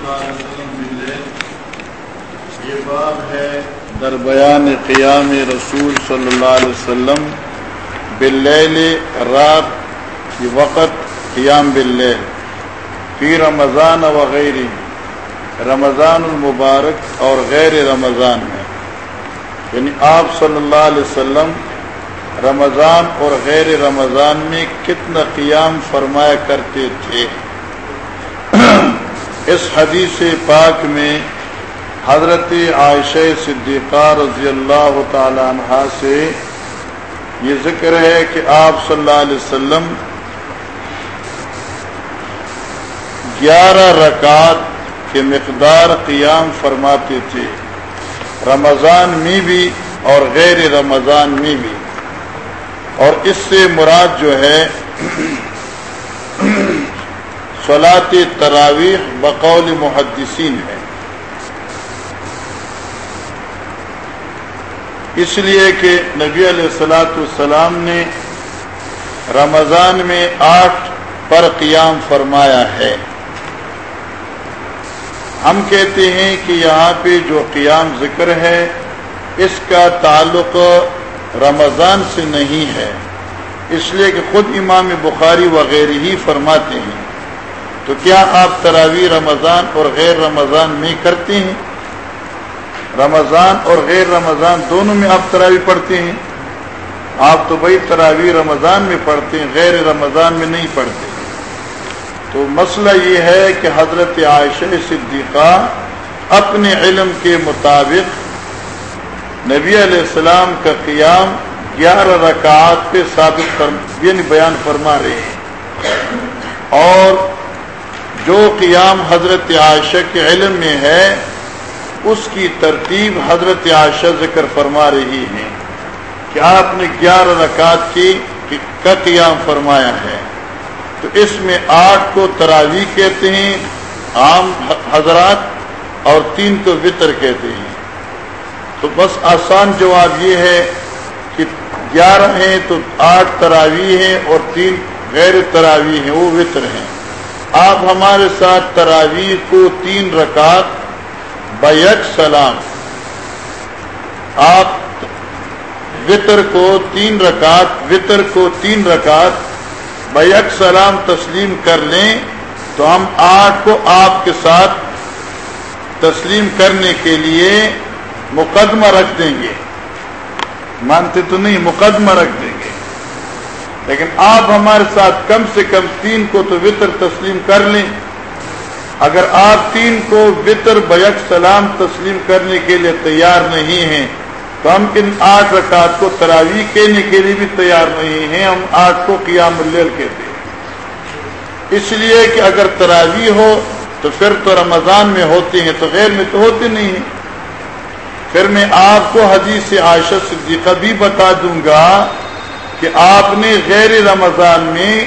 اللہ علیہ وسلم یہ باب ہے در بیان قیام رسول صلی اللہ علیہ وسلم باللیل رات کی وقت قیام باللیل فی رمضان وغیرہ رمضان المبارک اور غیر رمضان میں یعنی آپ صلی اللہ علیہ وسلم رمضان اور غیر رمضان میں کتنا قیام فرمایا کرتے تھے۔ اس حدیث پاک میں حضرت عائشہ صدیقہ رضی اللہ تعالی عنہ سے یہ ذکر ہے کہ آپ صلی اللہ علیہ وسلم گیارہ رکعت کے مقدار قیام فرماتے تھے۔ رمضان میں بھی اور غیر رمضان میں بھی۔ اور اس سے مراد جو ہے سلاط تراویح بقول محدثین ہے۔ اس لیے کہ نبی علیہ السلاۃ السلام نے رمضان میں آٹھ پر قیام فرمایا ہے۔ ہم کہتے ہیں کہ یہاں پہ جو قیام ذکر ہے، اس کا تعلق رمضان سے نہیں ہے۔ اس لیے کہ خود امام بخاری وغیرہ ہی فرماتے ہیں۔ تو کیا آپ تراوی رمضان اور غیر رمضان میں کرتے ہیں؟ رمضان اور غیر رمضان دونوں میں آپ تراوی پڑھتے ہیں؟ آپ تو بھائی تراوی رمضان میں پڑھتے ہیں، غیر رمضان میں نہیں پڑھتے۔ تو مسئلہ یہ ہے کہ حضرت عائشہ صدیقہ اپنے علم کے مطابق نبی علیہ السلام کا قیام گیارہ رکعات پہ ثابت یعنی بیان فرما رہے ہیں۔ اور جو قیام حضرت عائشہ کے علم میں ہے، اس کی ترتیب حضرت عائشہ ذکر فرما رہی ہے کہ آپ نے گیارہ رکعت کی کا قیام فرمایا ہے۔ تو اس میں آٹھ کو تراوی کہتے ہیں، عام حضرات، اور تین کو وطر کہتے ہیں۔ تو بس آسان جواب یہ ہے کہ گیارہ ہیں تو آٹھ تراوی ہیں، اور تین غیر تراوی ہیں، وہ وطر ہیں۔ آپ ہمارے ساتھ تراوی کو تین رکعت، بیک سلام۔ آپ وطر کو تین رکعت، وطر کو تین رکعت، بیک سلام تسلیم کر لیں۔ تو ہم آٹھ کو آپ کے ساتھ تسلیم کرنے کے لیے مقدمہ رکھ دیں گے۔ مانتے تو نہیں، مقدمہ رکھ دیں گے۔ لیکن آپ ہمارے ساتھ کم سے کم تین کو تو وطر تسلیم کر لیں۔ اگر آپ تین کو وطر بیک سلام تسلیم کرنے کے لیے تیار نہیں ہیں، تو ہم ان آٹھ رکعت کو تراوی کہنے کے لیے بھی تیار نہیں ہیں، ہم آٹھ کو قیام اللیل کہتے ہیں۔ اس لیے کہ اگر تراوی ہو تو پھر تو رمضان میں ہوتے ہیں، تو غیر میں تو ہوتے نہیں ہیں۔ پھر میں آپ کو حدیث عائشہ صدیقہ بھی بتا دوں گا کہ آپ نے غیر رمضان میں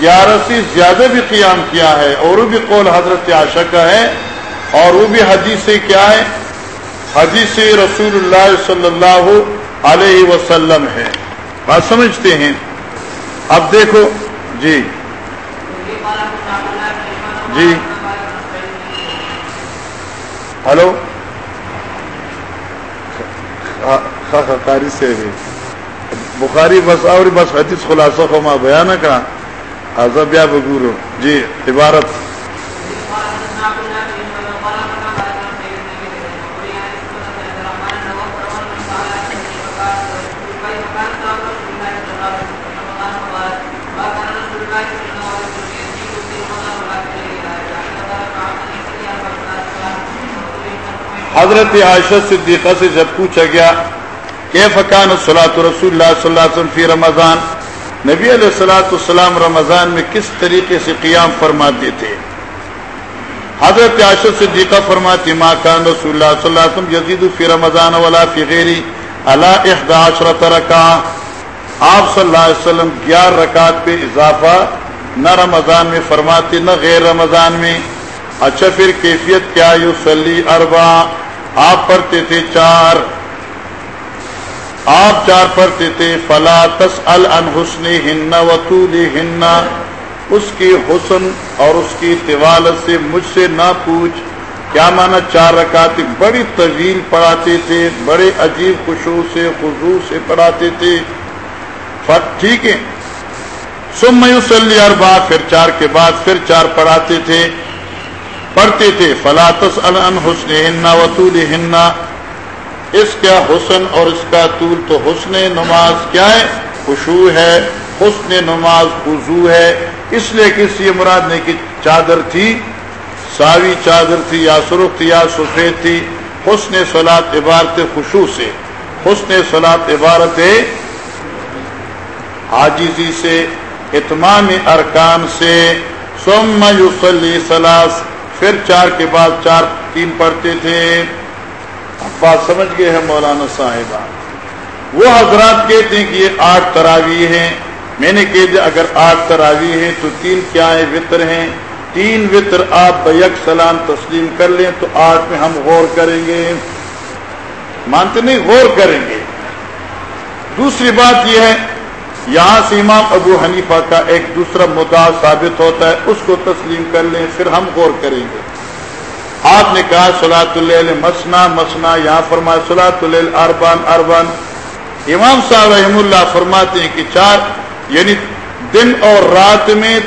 گیارہ سے زیادہ بھی قیام کیا ہے اور وہ بھی قول حضرت عائشہ کا ہے اور وہ بھی حدیث کیا ہے؟ حدیث رسول اللہ صلی اللہ علیہ وسلم ہے۔ بات سمجھتے ہیں؟ اب دیکھو۔ جی۔ جی۔ ہلو۔ قاری سے بھی بخاری بس اور بس حدیث خلاصہ کو ماں بیان کا عزب یا بگورو جی عبارت. حضرت عائشہ صدیقہ سے جب پوچھا گیا کہ فقان صلاۃ رسول اللہ صلی اللہ علیہ وسلم فی رمضان؟ نبی علیہ السلاۃ السلام رمضان میں کس طریقے سے قیام فرماتے تھے؟ حضرت عائشہ صدیقہ فرماتی ما کان رسول اللہ صلی اللہ علیہ وسلم یزید فی رمضان ولا فی غیری علی احدى عشرۃ رکعہ؟ آپ صلی اللہ علیہ وسلم گیارہ رکعت پہ اضافہ نہ رمضان میں فرماتے، نہ غیر رمضان میں۔ اچھا پھر کیفیت کیا؟ یو سلی اربا آپ پڑھتے تھے چار۔ آپ چار پڑھتے تھے، فلا تس الحسن ہن وطول ہن اس کی حسن اور اس کی طوالت سے مجھ سے نہ پوچھ۔ کیا مانا چار رکعت؟ بڑی طویل پڑھاتے تھے، بڑے عجیب خوشو سے خضو سے پڑھاتے تھے۔ ٹھیک ہے۔ سم میوسلی اربا پھر چار کے بعد پھر چار پڑھاتے تھے۔ پڑھتے تھے فلاطس الن حسن ہننا وطول ہننا اس کا حسن اور اس کا طول تو حسن نماز کیا ہے؟ خوشو ہے، حسن نماز خضو ہے۔ اس لیے کسی مراد نے کی چادر تھی، ساوی چادر تھی یا سرخ تھی یا سفید تھی۔ حسن سلاد عبارت خوشو سے، حسن سلاد عبارت حاجزی سے، اتمام ارکان سے۔ سوم یوسلی سلاس، پھر چار کے بعد چار تین پڑھتے تھے۔ بات سمجھ گئے ہیں مولانا صاحبہ وہ حضرات کہتے ہیں کہ یہ آٹھ تراوی ہیں۔ میں نے کہہ دیا جی اگر آٹھ تراوی ہیں تو تین کیا ہے وطر ہیں۔ تین وطر آپ بیک سلام تسلیم کر لیں تو آٹھ میں ہم غور کریں گے۔ مانتے نہیں، غور کریں گے۔ دوسری بات یہ ہے، یہاں سے امام ابو حنیفہ کا ایک دوسرا مدعا ثابت ہوتا ہے، اس کو تسلیم کر لیں، پھر ہم غور کریں گے۔ آپ نے کہا سلاۃ اللہ مسنا مسنا، یہاں فرمایا سلاۃ اللہ اربان اربان امام صاحب رحم اللہ فرماتے ہیں کہ چار یعنی دن اور رات میں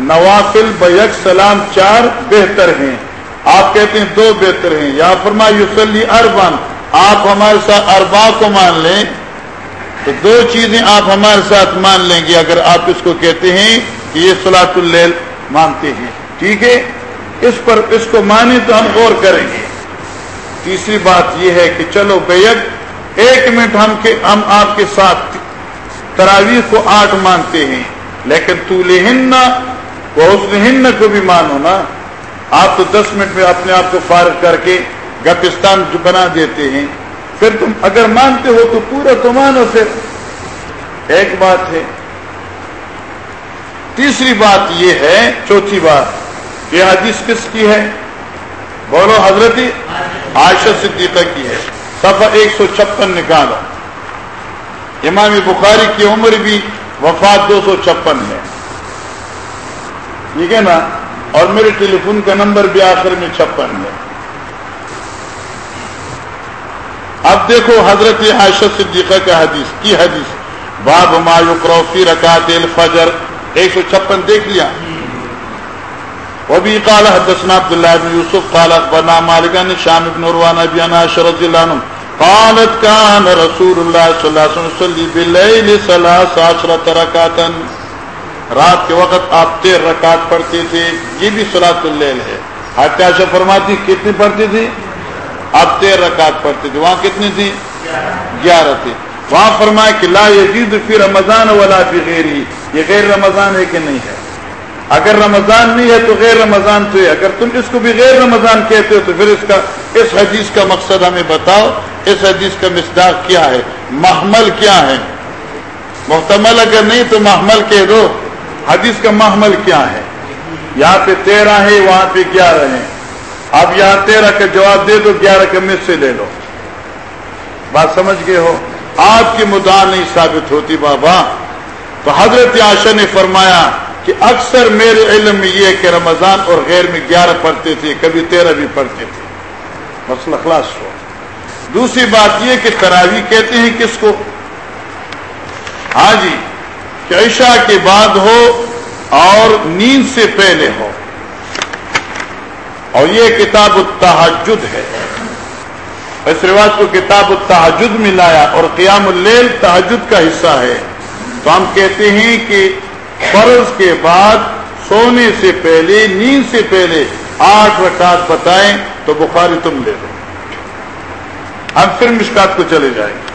نوافل بیک سلام چار بہتر ہیں۔ آپ کہتے ہیں دو بہتر ہیں۔ یا فرما یوسلی اربان آپ ہمارے ساتھ اربا کو مان لیں۔ تو دو چیزیں آپ ہمارے ساتھ مان لیں گے۔ اگر آپ اس کو کہتے ہیں کہ یہ سلاۃ اللیل مانتے ہیں۔ ٹھیک ہے؟ اس پر اس کو مانے تو ہم غور کریں گے۔ تیسری بات یہ ہے کہ چلو بیگ ایک منٹ ہم کے ہم آپ کے ساتھ تراویح کو آٹھ مانتے ہیں، لیکن تو لہن وہ اس کو بھی مانو نا۔ آپ تو دس منٹ میں اپنے آپ کو فارغ کر کے گپستان بنا دیتے ہیں۔ پھر تم اگر مانتے ہو تو پورا تو مانو پھر۔ ایک بات ہے۔ تیسری بات یہ ہے، چوتھی بات۔ یہ حدیث کس کی ہے؟ بولو حضرت عائشہ صدیقہ کی ہے۔ صفحہ ایک سو چھپن نکالو۔ امام بخاری کی عمر بھی وفات دو سو چھپن ہے۔ ٹھیک ہے نا؟ اور میرے ٹیلی فون کا نمبر بھی آخر میں چھپن ہے۔ اب دیکھو حضرت عائشہ صدیقہ کا حدیث، کی حدیث؟ باب ما یقروفی رکعت الفجر۔ ایک سو چھپن دیکھ لیا۔ وبی قال حدثنا عبد الله بن يوسف قال اخبرنا مالك عن شام بن عروان ابي انس رضي الله عنه قالت كان رسول الله صلى الله عليه وسلم يصلي بالليل ثلاث عشرة ركعه رات کے وقت آپ تیر رکعت پڑھتے تھے، یہ بھی صلاۃ اللیل ہے۔ حتیہ فرماتی کتنی پڑھتی تھی اب تیر رکعت پڑھتے تھے، وہاں کتنی تھی؟ گیارہ تھی۔ وہاں فرمایا کہ لا یزید فی رمضان ولا فی غیر یہ غیر رمضان ہے کہ نہیں ہے؟ اگر رمضان نہیں ہے تو غیر رمضان تو ہے۔ اگر تم اس کو بھی غیر رمضان کہتے ہو تو پھر اس کا اس حدیث کا مقصد ہمیں بتاؤ۔ اس حدیث کا مصداق کیا ہے؟ محمل کیا ہے؟ محتمل اگر نہیں تو محمل کہہ دو۔ حدیث کا محمل کیا ہے؟ یہاں پہ تیرہ ہے وہاں پہ گیارہ ہیں۔ اب یہاں تیرہ کا جواب دے دو، گیارہ کا مجھ سے لے لو۔ بات سمجھ گئے ہو؟ آپ کی مدعا نہیں ثابت ہوتی بابا۔ تو حضرت آشا نے فرمایا کہ اکثر میرے علم میں یہ کہ رمضان اور غیر میں گیارہ پڑھتے تھے، کبھی تیرہ بھی پڑھتے تھے۔ مسئلہ خلاص ہو دوسری بات یہ کہ تراوی کہتے ہیں کس کو؟ ہاں جی کہ عشاء کے بعد ہو اور نیند سے پہلے ہو۔ اور یہ کتاب التحجد ہے۔ اس رواج کو کتاب التحجد میں لایا اور قیام اللیل تحجد کا حصہ ہے۔ تو ہم کہتے ہیں کہ فرض کے بعد سونے سے پہلے، نیند سے پہلے آٹھ رکعت بتائیں تو بخاری تم لے لو۔ ہم پھر مشکات کو چلے جائیں۔ گے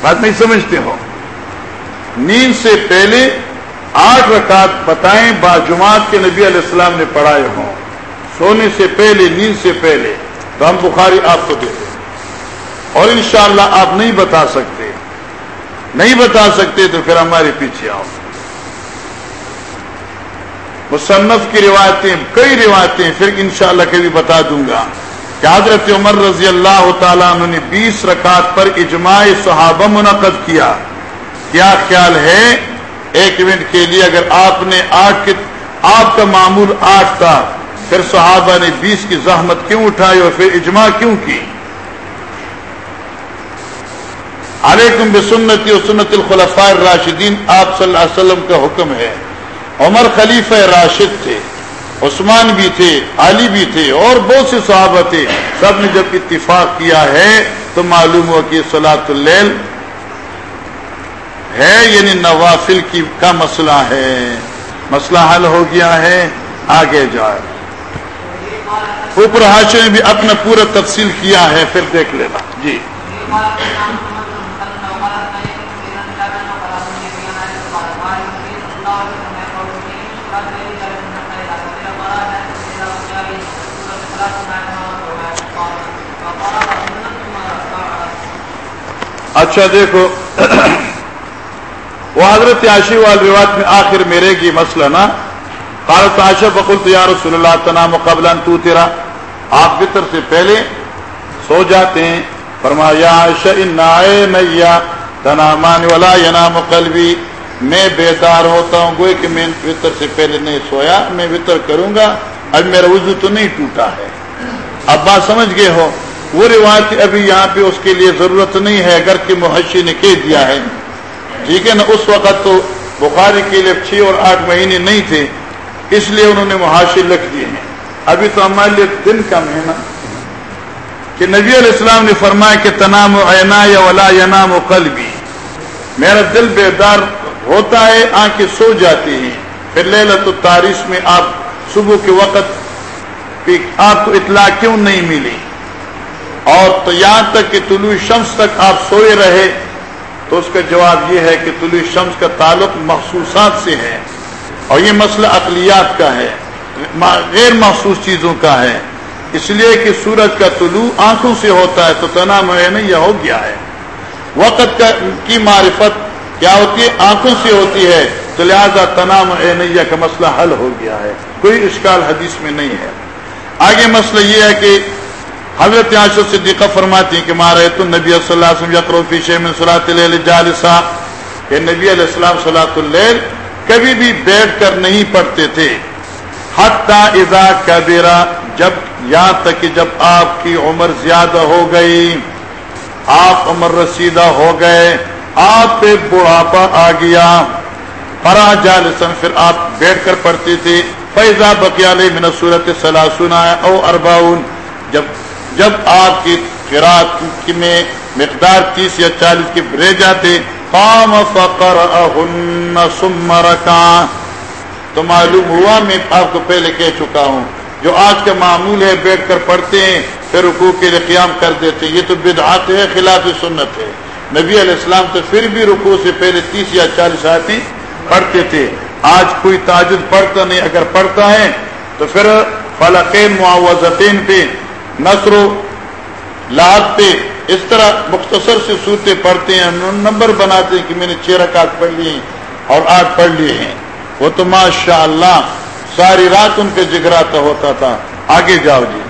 بات نہیں سمجھتے ہو۔ نیند سے پہلے آٹھ رکعت بتائیں باجماعت کے نبی علیہ السلام نے پڑھائے ہوں۔ سونے سے پہلے، نیند سے پہلے۔ تو ہم بخاری آپ کو دیتے اور انشاءاللہ آپ نہیں بتا سکتے۔ نہیں بتا سکتے تو پھر ہمارے پیچھے آؤ۔ مصنف کی روایتیں، کئی روایتیں، پھر انشاءاللہ کبھی بتا دوں گا کہ حضرت عمر رضی اللہ تعالیٰ عنہ نے بیس رکعت پر اجماع صحابہ منعقد کیا۔ کیا خیال ہے؟ ایک منٹ کے لیے اگر آپ نے آٹھ کے، آپ کا معمول آٹھ تھا، پھر صحابہ نے بیس کی زحمت کیوں اٹھائی اور پھر اجماع کیوں کی؟ علیکم بسنتی و سنت الخلفاء الراشدین، آپ صلی اللہ علیہ وسلم کا حکم ہے۔ عمر خلیفہ راشد تھے، عثمان بھی تھے، علی بھی تھے، اور بہت سے صحابہ تھے۔ سب نے جب اتفاق کیا ہے تو معلوم ہوا کہ سلاۃ اللیل ہے یعنی نوافل کی کا مسئلہ ہے۔ مسئلہ حل ہو گیا ہے، آگے جائے۔ اوپر حاشے نے بھی اپنا پورا تفصیل کیا ہے، پھر دیکھ لینا۔ جی۔ اچھا دیکھو، وہ حضرت عاشی وال روایت میں آخر میرے گی مسئلہ نا۔ قالت عاشا بقول تو یا رسول اللہ تنام قبل تو تیرا آپ بطر سے پہلے سو جاتے ہیں۔ فرمایا نیا تنامان ولا ینام قلبی۔ میں بیدار ہوتا ہوں، گوئے کہ میں وطر سے پہلے نہیں سویا، میں وطر کروں گا۔ اب میرا وضو تو نہیں ٹوٹا ہے۔ اب بات سمجھ گئے ہو؟ وہ روایت ابھی یہاں پہ اس کے لیے ضرورت نہیں ہے، اگر کہ محشی نے کہہ دیا ہے۔ ٹھیک ہے نا؟ اس وقت تو بخاری کے لیے چھ اور آٹھ مہینے نہیں تھے، اس لیے انہوں نے محاشی لکھ دیے ہیں۔ ابھی تو ہمارے لیے دن کم ہے نا۔ کہ نبی علیہ السلام نے فرمایا کہ تنام عینا یا ولا ینام و قلبی۔ میرا دل بیدار ہوتا ہے، آنکھیں سو جاتی ہیں۔ پھر لیلت التاریخ میں آپ صبح کے وقت آپ کو اطلاع کیوں نہیں ملی؟ اور تو یہاں تک کہ طلوع شمس تک آپ سوئے رہے، تو اس کا جواب یہ ہے کہ طلوع شمس کا تعلق محسوسات سے ہے اور یہ مسئلہ اقلیات کا ہے غیر محسوس چیزوں کا ہے۔ اس لیے کہ سورج کا طلوع آنکھوں سے ہوتا ہے تو تنا معینہ یہ ہو گیا ہے۔ وقت کا، کی معرفت کیا ہوتی ہے؟ آنکھوں سے ہوتی ہے، تو لہٰذا تنا معینہ کا مسئلہ حل ہو گیا ہے۔ کوئی اشکال حدیث میں نہیں ہے۔ آگے مسئلہ یہ ہے کہ حضرت عاشق صدیقہ فرماتی ہیں کہ مارے تو نبی صلی اللہ علیہ وسلم یقرو فی شیء من صلاۃ اللیل جالسا۔ کہ نبی علیہ السلام، صلاۃ اللیل کبھی بھی بیٹھ کر نہیں پڑھتے تھے۔ حتی اذا کبرا جب یہاں تک کہ جب آپ کی عمر زیادہ ہو گئی، آپ عمر رسیدہ ہو گئے، آپ پہ بڑھاپا آ گیا۔ فرا جالسن پھر آپ بیٹھ کر پڑھتے تھے۔ فیضا بکیال من صورت سلاسن او ارباؤن جب جب آپ کی فراق میں مقدار تیس یا چالیس کے رہ جاتے، قام فقر رکا تو معلوم ہوا میں آپ کو پہلے کہہ چکا ہوں، جو آج کا معمول ہے، بیٹھ کر پڑھتے ہیں، پھر رکوع کے لیے قیام کر دیتے۔ ہیں یہ تو بدعات ہے، خلاف سنت ہے۔ نبی علیہ السلام تو پھر بھی رکوع سے پہلے تیس یا چالیس آتی پڑھتے تھے۔ آج کوئی تاجد پڑھتا نہیں، اگر پڑھتا ہے، تو پھر فلقین معاوضتین پہ نصر و لات پہ اس طرح مختصر سے صورتیں پڑھتے ہیں نمبر بناتے ہیں کہ میں نے چھ رکعت پڑھ لی اور آٹھ پڑھ لیے ہیں۔ وہ تو ماشاء اللہ ساری رات ان کے جگراتا ہوتا تھا۔ آگے جاؤ جی۔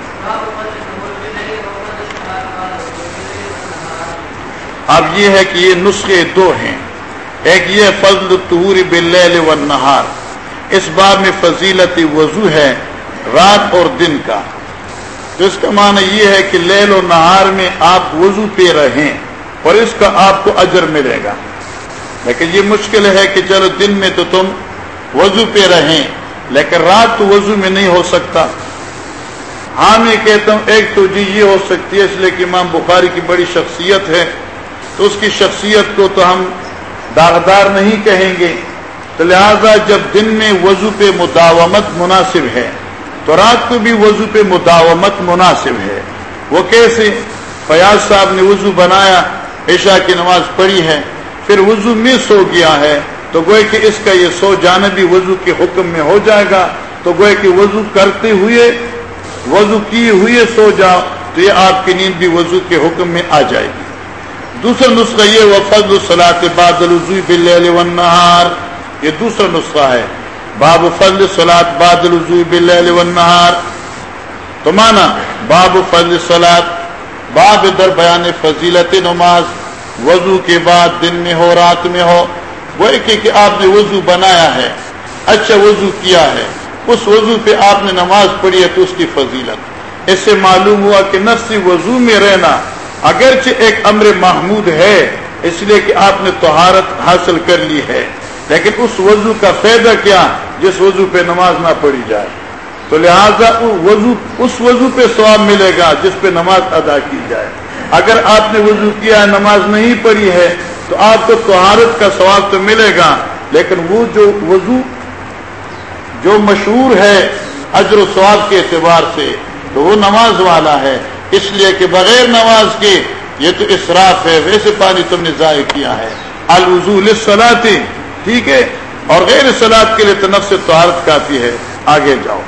اب یہ ہے کہ یہ نسخے دو ہیں۔ ایک یہ فضل تہور بل و نہار اس بار میں فضیلت وضو ہے رات اور دن کا۔ تو اس کا معنی یہ ہے کہ لیل و نہار میں آپ وضو پہ رہیں اور اس کا آپ کو اجر ملے گا۔ لیکن یہ مشکل ہے کہ چلو دن میں تو تم وضو پہ رہیں، لیکن رات تو وضو میں نہیں ہو سکتا۔ ہاں میں کہتا ہوں، ایک تو جی یہ ہو سکتی ہے، اس لیے کہ امام بخاری کی بڑی شخصیت ہے۔ تو اس کی شخصیت کو تو ہم داغدار نہیں کہیں گے۔ تو لہذا جب دن میں وضو پہ مداومت مناسب ہے تو رات کو بھی وضو پہ مداومت مناسب ہے۔ وہ کیسے؟ فیاض صاحب نے وضو بنایا، عشاء کی نماز پڑھی ہے، پھر وضو میں سو گیا ہے۔ تو گوئے کہ اس کا یہ سو جانا بھی وضو کے حکم میں ہو جائے گا۔ تو گوئے کہ وضو کرتے ہوئے، وضو کیے ہوئے سو جاؤ، تو یہ آپ کی نیند بھی وضو کے حکم میں آ جائے گی۔ دوسرا نسخہ یہ وہ فضل صلاح بادل والنہار۔ یہ دوسرا نسخہ ہے۔ باب فضل سلاد بادل والنہار تو مانا باب فضل سلاد باب در بیان فضیلت نماز وضو کے بعد دن میں ہو، رات میں ہو۔ وہ کہ آپ نے وضو بنایا ہے اچھا وضو کیا ہے۔ اس وضو پہ آپ نے نماز پڑھی ہے تو اس کی فضیلت۔ اس سے معلوم ہوا کہ نفسی وضو میں رہنا اگرچہ ایک امر محمود ہے، اس لیے کہ آپ نے طہارت حاصل کر لی ہے۔ لیکن اس وضو کا فائدہ کیا جس وضو پہ نماز نہ پڑھی جائے؟ تو لہذا وضو، اس وضو پہ ثواب ملے گا جس پہ نماز ادا کی جائے۔ اگر آپ نے وضو کیا ہے نماز نہیں پڑھی ہے، تو آپ کو طہارت کا ثواب تو ملے گا۔ لیکن وہ جو وضو، جو مشہور ہے اجر و ثواب کے اعتبار سے، تو وہ نماز والا ہے۔ اس لیے کہ بغیر نماز کے یہ تو اسراف ہے، ویسے پانی تم نے ضائع کیا ہے۔ الوضو سلاتی ٹھیک ہے اور غیر سلاد کے لیے تنف سے طہارت کافی ہے آگے جاؤ۔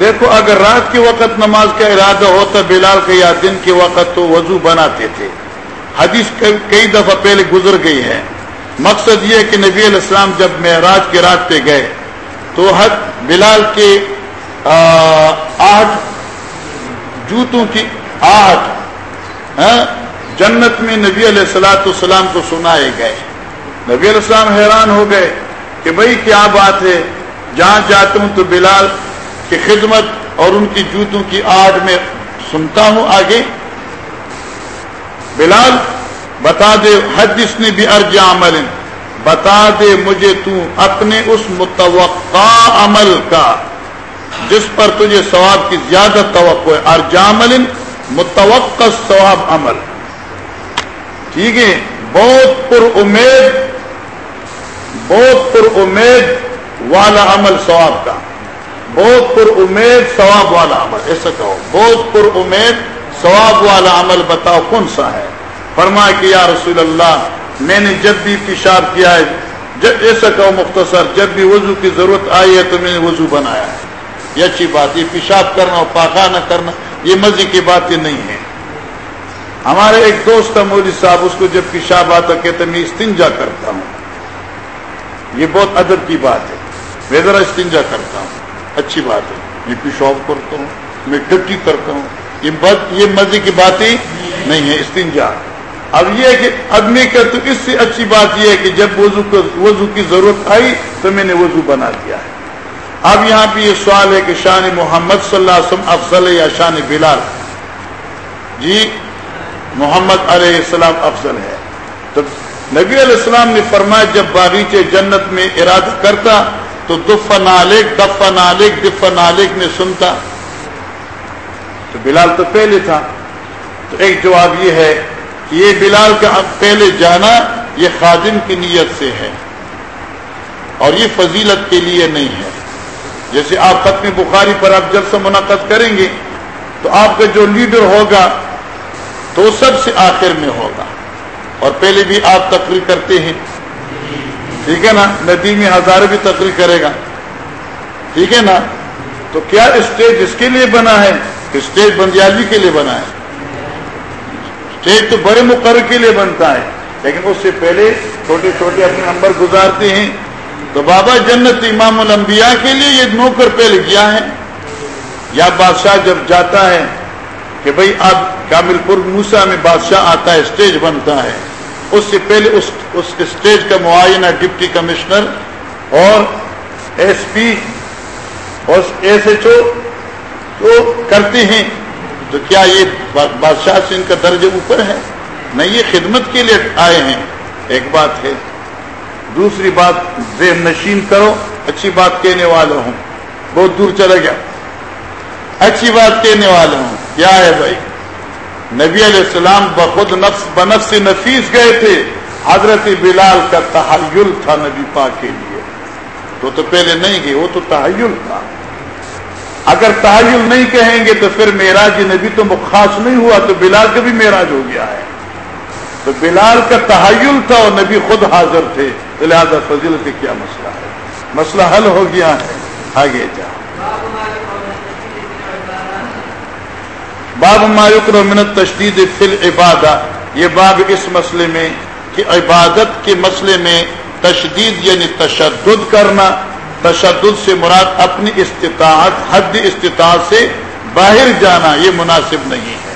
دیکھو، اگر رات کے وقت نماز کا ارادہ ہوتا، بلال کے یا دن کے وقت، تو وضو بناتے تھے۔ حدیث کئی دفعہ پہلے گزر گئی ہے۔ مقصد یہ کہ نبی علیہ السلام جب معراج کے رات پہ گئے، تو حد بلال کے آٹھ جوتوں کی آٹھ ہاں، جنت میں نبی علیہ السلاۃ السلام کو سنائے گئے۔ نبی علیہ السلام حیران ہو گئے کہ بھائی، کیا بات ہے؟ جہاں جاتا ہوں تو بلال کی خدمت اور ان کی جوتوں کی آڑ میں سنتا ہوں آگے۔ بلال، بتا دے حد نے بھی ارج عمل بتا دے مجھے تو اپنے اس متوقع عمل کا، جس پر تجھے ثواب کی زیادہ توقع ہے۔ ارج عمل متوقع ثواب عمل۔ ٹھیک ہے؟ بہت پر امید، بہت پر امید والا عمل ثواب کا۔ بہت پر امید ثواب والا عمل ایسا کہو بہت پر امید ثواب والا عمل بتاؤ کون سا ہے؟ فرما کہ یا رسول اللہ، میں نے جب بھی پیشاب کیا ہے، جب ایسا کہو مختصر، جب بھی وضو کی ضرورت آئی ہے تو میں نے وضو بنایا ہے۔ یہ اچھی بات، یہ پیشاب کرنا اور پاخا نہ کرنا، یہ مزے کی باتیں نہیں ہے۔ ہمارے ایک دوست تھا مودی صاحب، اس کو جب پیشاب آتا کہتے میں استنجا کرتا ہوں۔ یہ بہت ادب کی بات ہے۔ میں ذرا استنجا کرتا ہوں۔ اچھی بات ہے۔ میں پیشاب کرتا ہوں، میں ڈٹی کرتا ہوں۔ یہ مزے کی باتیں نہیں ہے استنجا اب یہ کہ آدمی کا تو اس سے اچھی بات یہ ہے کہ جب وضو وضو کی ضرورت آئی تو میں نے وضو بنا دیا ہے۔ اب یہاں پہ یہ سوال ہے کہ شان محمد صلی اللہ علیہ وسلم افضل ہے یا شان بلال؟ جی محمد علیہ السلام افضل ہے۔ تو نبی علیہ السلام نے فرمایا، جب باغیچے جنت میں ارادہ کرتا تو دف نالک دف نالک دف نالک میں سنتا۔ تو بلال تو پہلے تھا۔ تو ایک جواب یہ ہے کہ یہ بلال کا پہلے جانا یہ خادم کی نیت سے ہے۔ اور یہ فضیلت کے لیے نہیں ہے۔ جیسے آپ ختم بخاری پر آپ جب سے منعقد کریں گے، تو آپ کا جو لیڈر ہوگا، تو وہ سب سے آخر میں ہوگا۔ اور پہلے بھی آپ تقریر کرتے ہیں۔ ٹھیک ہے نا؟ ندی میں ہزار بھی تقریر کرے گا۔ ٹھیک ہے نا؟ تو کیا اسٹیج اس کے لیے بنا ہے؟ اسٹیج بندیالی کے لیے بنا ہے۔ اسٹیج تو بڑے مقرر کے لیے بنتا ہے۔ لیکن اس سے پہلے چھوٹے چھوٹے اپنے نمبر گزارتے ہیں۔ تو بابا جنت امام الانبیاء کے لیے یہ نوکر پہلے کیا ہے؟ یا بادشاہ جب جاتا ہے کہ بھائی اب کامل پور موسا میں بادشاہ آتا ہے، اسٹیج بنتا ہے۔ اس سے پہلے اس اس اسٹیج کا معائنہ ڈپٹی کمشنر اور ایس پی اور ایس ایچ او تو کرتے ہیں۔ تو کیا یہ بادشاہ سے ان کا درجہ اوپر ہے؟ نہیں، یہ خدمت کے لیے آئے ہیں۔ ایک بات ہے۔ دوسری بات، ذہن نشین کرو۔ اچھی بات کہنے والا ہوں۔ بہت دور چلا گیا۔ اچھی بات کہنے والا ہوں۔ کیا ہے بھائی؟ نبی علیہ السلام بخود نفس بنفس نفیس گئے تھے۔ حضرت بلال کا تحیل تھا نبی پاک کے لیے۔ تو تو پہلے نہیں گئے، وہ تو تحیل تھا۔ اگر تحیل نہیں کہیں گے تو پھر میراج نبی تو خاص نہیں ہوا، تو بلال کا بھی میراج ہو گیا ہے۔ تو بلال کا تحیل تھا اور نبی خود حاضر تھے۔ لہٰذا فضیل کا کیا مسئلہ ہے؟ مسئلہ حل ہو گیا ہے۔ آگے جا۔ باب مایوکر منت تشدید فل عبادت یہ باب اس مسئلے میں کہ عبادت کے مسئلے میں تشدید یعنی تشدد کرنا، تشدد سے مراد اپنی استطاعت، حد استطاعت سے باہر جانا، یہ مناسب نہیں ہے۔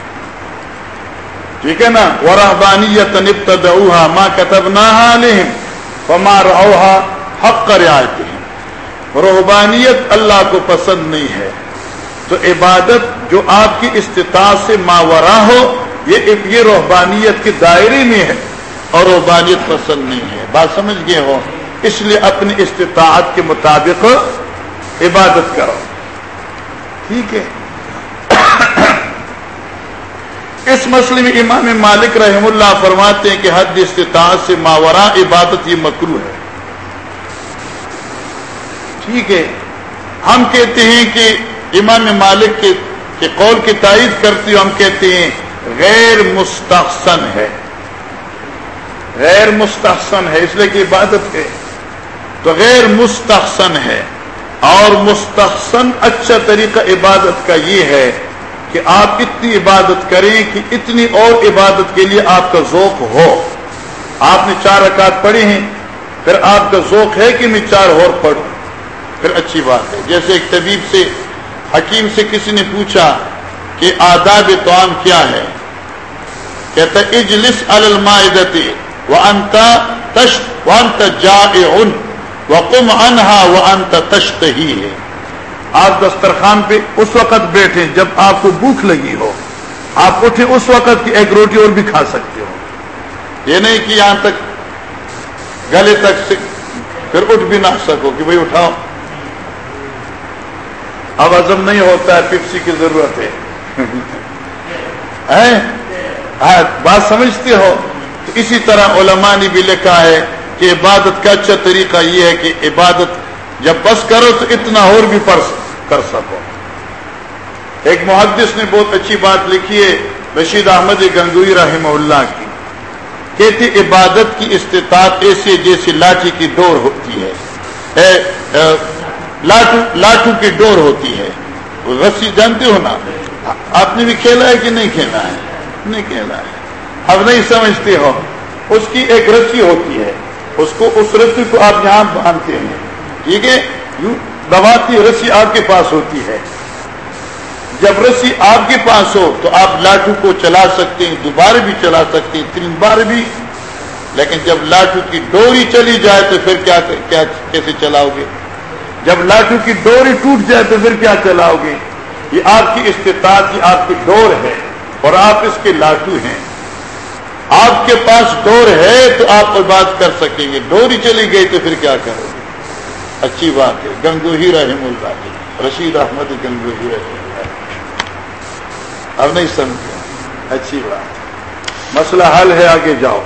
ٹھیک ہے نا؟ ورحبانیت ابتدعوها ما كتبناها عليهم فما حق رعایتهم رحبانیت اللہ کو پسند نہیں ہے۔ تو عبادت جو آپ کی استطاعت سے ماورا ہو، یہ یہ روحبانیت کے دائرے میں ہے اور روحبانیت پسند نہیں ہے۔ بات سمجھ گئے ہو؟ اس لیے اپنی استطاعت کے مطابق عبادت کرو۔ ٹھیک ہے۔ اس مسئلے میں امام مالک رحم اللہ فرماتے ہیں کہ حد استطاعت سے ماورا عبادت یہ مکرو ہے۔ ٹھیک ہے۔ ہم کہتے ہیں کہ امام مالک کے کے قول کی تائید کرتی ہوں، ہم کہتے ہیں غیر مستحسن ہے۔ غیر مستحسن ہے، اس لیے کہ عبادت ہے۔ تو غیر مستحسن ہے۔ اور مستحسن اچھا طریقہ عبادت کا یہ ہے کہ آپ اتنی عبادت کریں کہ اتنی اور عبادت کے لیے آپ کا ذوق ہو۔ آپ نے چار رکعت پڑھی ہیں، پھر آپ کا ذوق ہے کہ میں چار اور پڑھوں۔ پھر اچھی بات ہے۔ جیسے ایک طبیب سے حکیم سے کسی نے پوچھا کہ آداب توام کیا ہے؟ کہتا اجلس المائدتی وانت تشت وانت جائع وقم عنها وانت تشتہی ہے۔ آپ دسترخوان پہ اس وقت بیٹھے جب آپ کو بھوک لگی ہو۔ آپ اٹھے اس وقت کی ایک روٹی اور بھی کھا سکتے ہو۔ یہ نہیں کہ یہاں تک گلے تک سے پھر اٹھ بھی نہ سکو کہ بھائی اٹھاؤ۔ اب عزم نہیں ہوتا ہے پپسی کی ضرورت ہے۔ ہاں، بات سمجھتے ہو۔ تو اسی طرح علماء نے بھی لکھا ہے کہ عبادت کا اچھا طریقہ یہ ہے کہ عبادت جب بس کرو تو اتنا اور بھی پرس کر سکو۔ ایک محدث نے بہت اچھی بات لکھی ہے، رشید احمد گنگوئی رحمہ اللہ کی۔ کہتے عبادت کی استطاعت ایسی جیسی لاٹھی کی ڈور ہوتی ہے۔ اے اے لاٹو لاٹو کی ڈور ہوتی ہے۔ رسی جانتے ہو نا؟ آپ نے بھی کھیلا ہے کہ نہیں کھیلا ہے؟ نہیں کھیلا ہے۔ اب نہیں سمجھتے ہو۔ اس کی ایک رسی ہوتی ہے۔ اس کو، اس رسی کو آپ یہاں باندھتے ہیں۔ ٹھیک ہے؟ دباتی رسی آپ کے پاس ہوتی ہے۔ جب رسی آپ کے پاس ہو تو آپ لاٹو کو چلا سکتے ہیں، دوبارہ بھی چلا سکتے ہیں، تین بار بھی۔ لیکن جب لاٹو کی ڈوری چلی جائے تو پھر کیا، کیسے چلاؤ گے؟ جب لاٹو کی ڈوری ٹوٹ جائے تو پھر کیا چلاؤ گے؟ یہ آپ کی استطاعت کی آپ کی ڈور ہے اور آپ اس کے لاٹو ہیں۔ آپ کے پاس ڈور ہے تو آپ بات کر سکیں گے۔ ڈوری چلی گئی تو پھر کیا کرو گے؟ اچھی بات ہے۔ گنگوہی رحم اللہ رشید احمد گنگوہی رحم اللہ اب نہیں سمجھا اچھی بات۔ مسئلہ حل ہے، آگے جاؤ۔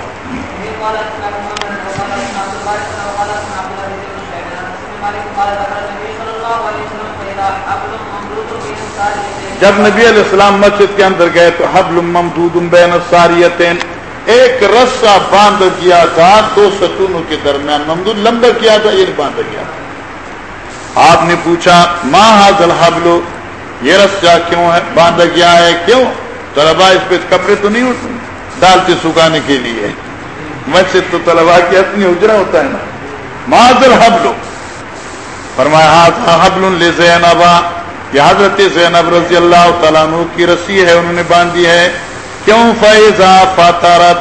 جب نبی علیہ السلام مسجد کے اندر گئے تو حبل ممدود بین ساریتین ایک رسا باندھ کیا تھا، دو ستونوں کے درمیان ممدود، لمبا کیا تھا یہ باندھ کیا تھا۔ آپ نے پوچھا ماں حاضل حبلو یہ رسا کیوں ہے، باندھ گیا ہے، کیوں؟ طلبا اس پہ کپڑے تو نہیں ہوتے ڈالتے سکھانے کے لیے۔ مسجد تو طلبا کی اپنی اجرا ہوتا ہے نا۔ ماضل حبلو فرمایا حبل زینبا یہ حضرت زینب رضی اللہ تعالیٰ عنہ کی رسی ہے، انہوں نے باندھی ہے۔ کیوں فیضا فاتارت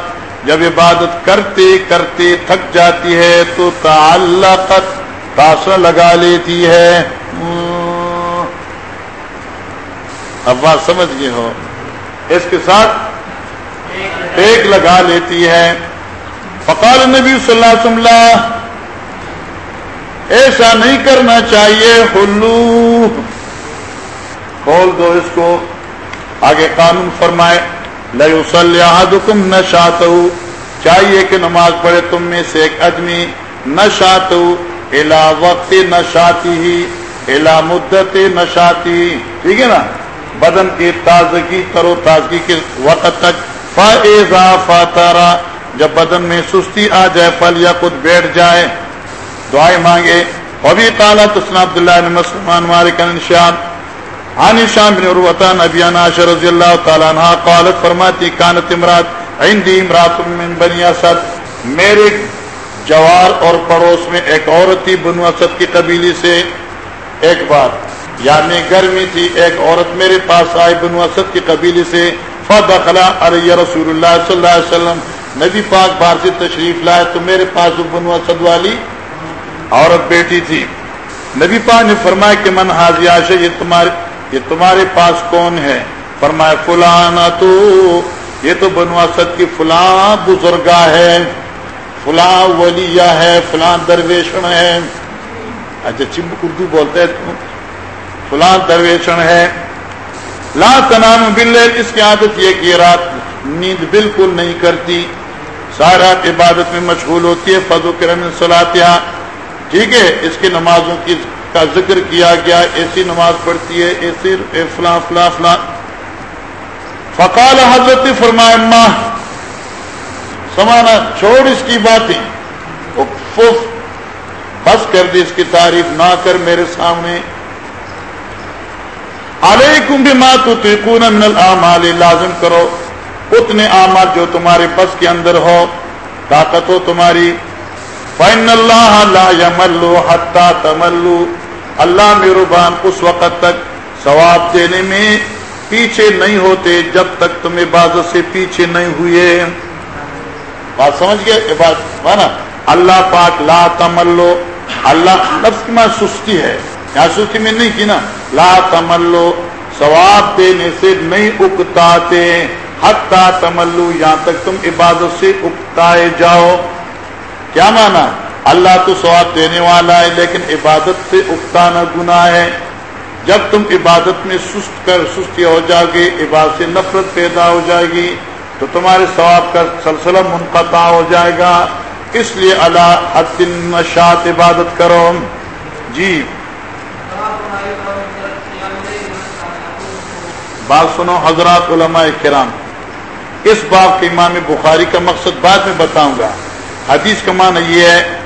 جب عبادت کرتے کرتے تھک جاتی ہے، تو تعلقت تاثر لگا لیتی ہے۔ اب بات سمجھ گئے ہو۔ اس کے ساتھ ٹیک لگا لیتی ہے۔ فقال نبی صلی اللہ علیہ وسلم ایسا نہیں کرنا چاہیے ہلو کھول دو اس کو۔ آگے قانون فرمائے لم نہ شاط چاہیے کہ نماز پڑھے تم میں سے ایک آدمی نہ شاط الا وقت نہ شاتی ہی الا مدت نہ شاتی ٹھیک ہے نا؟ بدن کی تازگی کرو تازگی کے وقت تک۔ فا فاتارا جب بدن میں سستی آ جائے پل یا خود بیٹھ جائے۔ دعائیں مانگے۔ ابھی کالا تسنا عبداللہ مسلمان مالک انشان عن شام بن عروتان ابیان عاشر رضی اللہ تعالیٰ عنہ قالت فرماتی کانت امرات عندی امرات من بنی اسد میرے جوار اور پڑوس میں ایک عورت تھی بنو اسد کی قبیلی سے ایک بات یعنی گرمی تھی، ایک عورت میرے پاس آئی بنو اسد کی قبیلی سے فدخلا علی رسول اللہ صلی اللہ علیہ وسلم۔ نبی پاک باہر سے تشریف لائے تو میرے پاس بنو اسد والی عورت بیٹی تھی۔ نبی پاک نے فرمایا کہ من حاضی آشا یہ تمہارے یہ تمہارے پاس کون ہے؟ فرمایا فلانا تو یہ تو بنو کی فلاں بزرگا ہے۔ فلاں ولیہ ہے، فلاں درویشن ہے۔ اچھا چمب اردو بولتے ہیں فلاں درویشن ہے۔ لا تنام بل اس کی عادت یہ کہ رات نیند بالکل نہیں کرتی۔ سارا عبادت میں مشغول ہوتی ہے فضو کرم صلاحیہ ٹھیک ہے، اس کی نمازوں کی کا ذکر کیا گیا، ایسی نماز پڑھتی ہے، ایسی فلاں فلاں فلاں۔ فقال حضرت فرمائے ماں سمانا، چھوڑ اس کی باتیں۔ بس کر دی اس کی تعریف نہ کر میرے سامنے۔ علیکم بھی ماں تو من العمال لازم کرو۔ اتنے اعمال جو تمہارے بس کے اندر ہو، طاقت ہو تمہاری۔ فین اللہ لا یملو حتا تملو اللہ میربان اس وقت تک ثواب دینے میں پیچھے نہیں ہوتے، جب تک تم عبادت سے پیچھے نہیں ہوئے۔ بات سمجھ گئے؟ عبادت نا؟ اللہ پاک لا تملو، اللہ لفظ کی ماں سستی ہے۔ یہاں سستی میں نہیں کی نا؟ لا تملو، ثواب دینے سے نہیں اکتاتے۔ حتا تملو، یہاں تک تم عبادت سے اکتائے جاؤ۔ کیا مانا؟ اللہ تو سواب دینے والا ہے، لیکن عبادت سے اکتانا گناہ ہے۔ جب تم عبادت میں سست کر سستی ہو جاؤ گے، عبادت سے نفرت پیدا ہو جائے گی، تو تمہارے ثواب کا سلسلہ منقطع ہو جائے گا۔ اس لیے اللہ حد نشات عبادت کرو۔ جی۔ بات سنو حضرات علماء کرام۔ اس باب کے امام بخاری کا مقصد بعد میں بتاؤں گا۔ حدیث کا معنی یہ ہے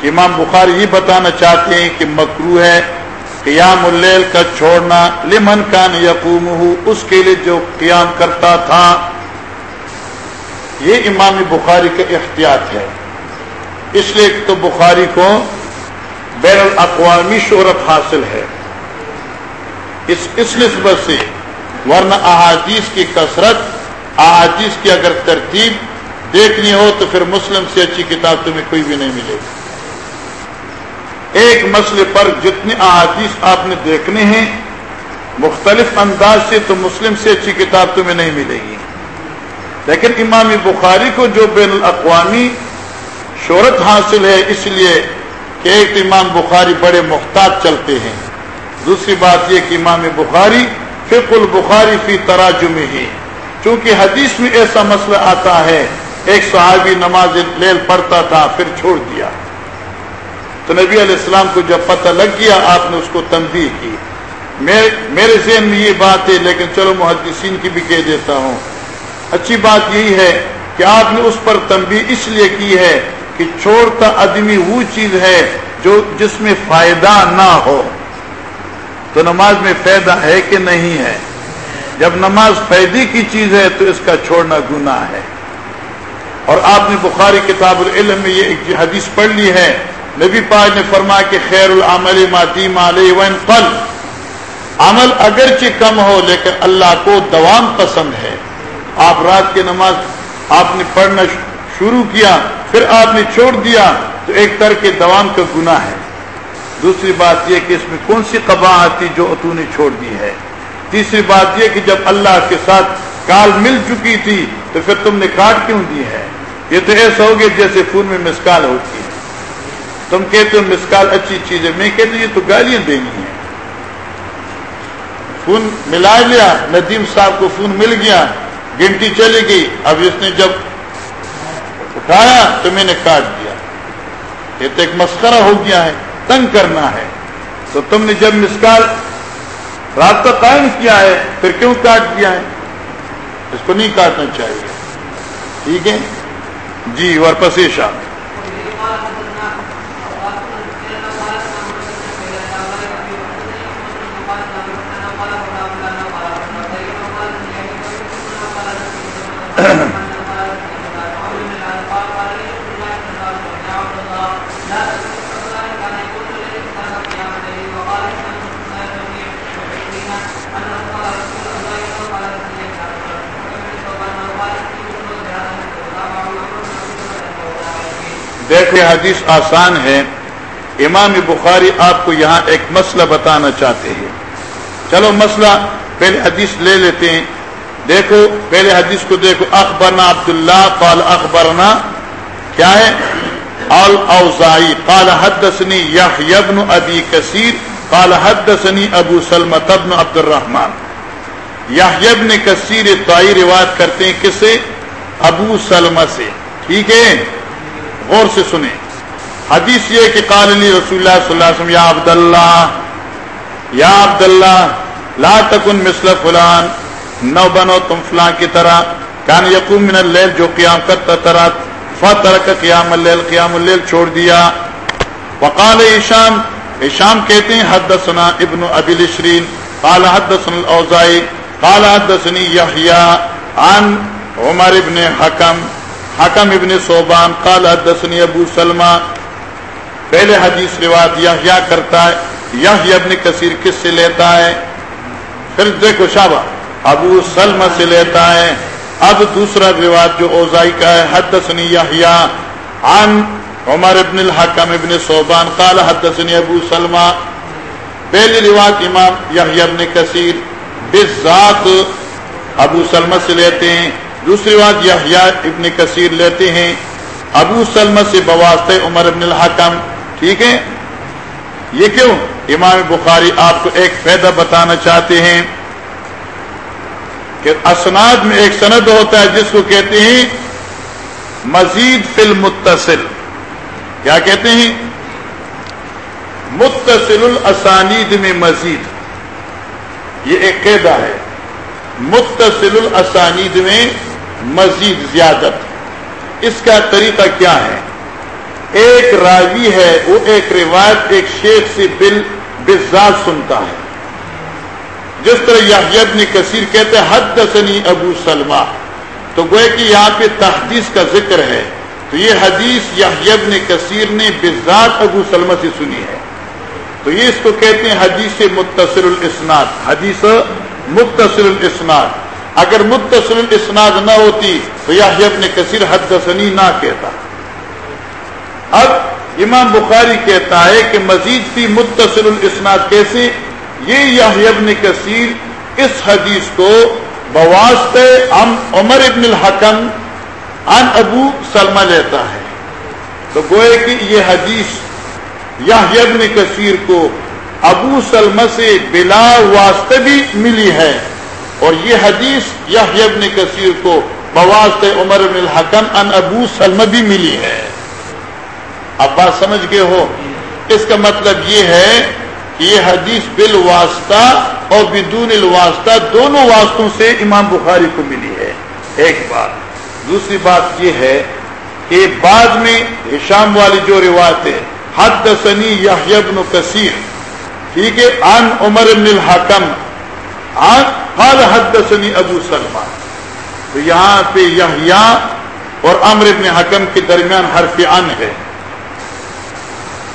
کہ امام بخار یہ بتانا چاہتے ہیں کہ مکرو ہے، قیام اللیل کا چھوڑنا، لمن کان یقوم اس کے لیے جو قیام کرتا تھا۔ یہ امام بخاری کا احتیاط ہے۔ اس لیے تو بخاری کو بین الاقوامی شہرت حاصل ہے۔ اس اس نسبت سے، ورنہ احادیث کی کثرت، احادیث کی اگر ترتیب دیکھنی ہو تو پھر مسلم سے اچھی کتاب تمہیں کوئی بھی نہیں ملے گی۔ ایک مسئلے پر جتنے احادیث آپ نے دیکھنے ہیں، مختلف انداز سے تو مسلم سے اچھی کتاب تمہیں نہیں ملے گی۔ لیکن امام بخاری کو جو بین الاقوامی شہرت حاصل ہے، اس لیے کہ ایک امام بخاری بڑے محتاط چلتے ہیں۔ دوسری بات یہ کہ امام بخاری فق البخاری فی تراجم ہی چونکہ حدیث میں ایسا مسئلہ آتا ہے ایک صحابی نماز لیل پڑھتا تھا، پھر چھوڑ دیا۔ تو نبی علیہ السلام کو جب پتہ لگ گیا، آپ نے اس کو تنبیہ کی۔ میرے ذہن میں یہ بات ہے، لیکن چلو محدثین کی بھی کہہ دیتا ہوں۔ اچھی بات یہی ہے کہ آپ نے اس پر تنبیہ اس لیے کی ہے کہ چھوڑتا آدمی وہ چیز ہے جو جس میں فائدہ نہ ہو۔ تو نماز میں فائدہ ہے کہ نہیں ہے؟ جب نماز فائدے کی چیز ہے تو اس کا چھوڑنا گناہ ہے۔ اور آپ نے بخاری کتاب العلم میں یہ ایک حدیث پڑھ لی ہے۔ نبی پاک نے فرمایا کہ خیر العمل ماتی ون پل عمل اگرچہ کم ہو، لیکن اللہ کو دوام پسند ہے۔ آپ رات کی نماز آپ نے پڑھنا شروع کیا، پھر آپ نے چھوڑ دیا، تو ایک طرح کے دوام کا گناہ ہے۔ دوسری بات یہ کہ اس میں کون سی قبا آتی جو تو نے چھوڑ دی ہے؟ تیسری بات یہ کہ جب اللہ کے ساتھ کال مل چکی تھی، تو پھر تم نے کاٹ کیوں دی ہے؟ یہ تو ایسا ہوگی جیسے فون میں مسکال ہوتی ہے۔ تم کہتے ہو مسکال اچھی چیز ہے، میں کہتے یہ تو گالیاں دینی ہے فون ملا لیا، ندیم صاحب کو فون مل گیا گنٹی چلی گئی۔ اب اس نے جب اٹھایا تو میں نے کاٹ دیا۔ یہ تو ایک مسکرہ ہو گیا ہے، تنگ کرنا ہے۔ تو تم نے جب مسکال رابطہ قائم کیا ہے، پھر کیوں کاٹ دیا ہے؟ اس کو نہیں کاٹنا چاہیے۔ ٹھیک ہے؟ جی ورپسیشا یہ حدیث آسان ہے۔ امام بخاری آپ کو یہاں ایک مسئلہ بتانا چاہتے ہیں۔ چلو مسئلہ پہلے حدیث لے لیتے ہیں۔ دیکھو، پہلے حدیث کو دیکھو۔ اخبرنا عبداللہ، قال اخبرنا، کیا ہے؟ اول اوزائی، قال حدثني يحيى بن ابي كثير قال حدثني ابو سلمة بن عبد الرحمن يحيى بن كثير طائی روایت کرتے ہیں کس سے؟ ابو سلمہ سے۔ ٹھیک ہے؟ غور سے سنیں۔ حدیث یہ کہ قال علی رسول اللہ صلی اللہ علیہ وسلم، یا عبداللہ یا عبداللہ، لا تکن مثل فلان، نو بنو تم فلان کی طرح، کان یقوم من اللیل، جو قیام کرتا طرح فترک قیام اللیل قیام اللیل چھوڑ دیا۔ وقال اشام اشام کہتے ہیں، حدثنا ابن ابی الشرین قال حدثنا الاوزائی قال حدثني يحيى عن عمر ابن حکم۔ حکم ابن صوبان، قال حدثني ابو سلمہ۔ پہلے حدیث روایت یحییٰ کرتا ہے، یحییٰ ابن کثیر کس سے لیتا ہے؟ پھر دیکھو شابہ، ابو سلمہ سے لیتا ہے۔ اب دوسرا روایت جو اوزائی کا ہے، حدثنی یحییٰ۔ عن عمر ابن الحکم ابن صوبان، قال حدثنی ابو سلمہ۔ پہلی روایت امام یحییٰ ابن کثیر، بذات ابو سلمہ سے لیتے ہیں۔ دوسری بات یحییٰ ابن کثیر لیتے ہیں، ابو سلمہ سے بواسطے عمر ابن الحکم، ٹھیک ہے؟ یہ کیوں؟ امام بخاری آپ کو ایک فائدہ بتانا چاہتے ہیں کہ اسناد میں ایک سند ہوتا ہے جس کو کہتے ہیں مزید فل متصل کیا کہتے ہیں؟ متصل الاسانید میں مزید۔ یہ ایک قیدا ہے۔ متصل الاسانید میں مزید زیادت۔ اس کا طریقہ کیا ہے؟ ایک راوی ہے، وہ ایک روایت، ایک شیخ سے بل بزاد سنتا ہے۔ جس طرح یحیب نے کثیر کہتے حد دسنی ابو سلمہ۔ تو گوئے کہ یہاں پہ تحدیث کا ذکر ہے۔ تو یہ حدیث یحیب نے کثیر نے بزاد ابو سلمہ سے سنی ہے۔ تو یہ اس کو کہتے ہیں حدیث متصل الاسناد۔ حدیث متصل الاسناد۔ اگر متصل الاسناد نہ ہوتی تو یحیب نے کثیر حد دسنی نہ کہتا۔ اب امام بخاری کہتا ہے کہ مزید فی متصل الاسناد کیسے؟ یہ ابن کثیر اس حدیث کو بواست عمر ابن الحکم ان ابو سلمہ لیتا ہے۔ تو گوئے کہ یہ حدیث ابن کثیر کو ابو سلمہ سے بلا واسطے بھی ملی ہے۔ اور یہ حدیث ابن کثیر کو بواست عمر ابن الحکم ان ابو سلمہ بھی ملی ہے۔ اب بات سمجھ گئے ہو؟ اس کا مطلب یہ ہے کہ یہ حدیث بال واسطہ اور بدون الواسطہ دونوں واسطوں سے امام بخاری کو ملی ہے۔ ایک بات۔ دوسری بات یہ ہے کہ بعد میں شام والی جو روایت ہے حد سنی یابن کثیر، ٹھیک ہے ان عمر ابن الحکم حال حد سنی ابو سلمان تو یہاں پہ یحییٰ اور امر ابن حکم کے درمیان حرف ان ہے۔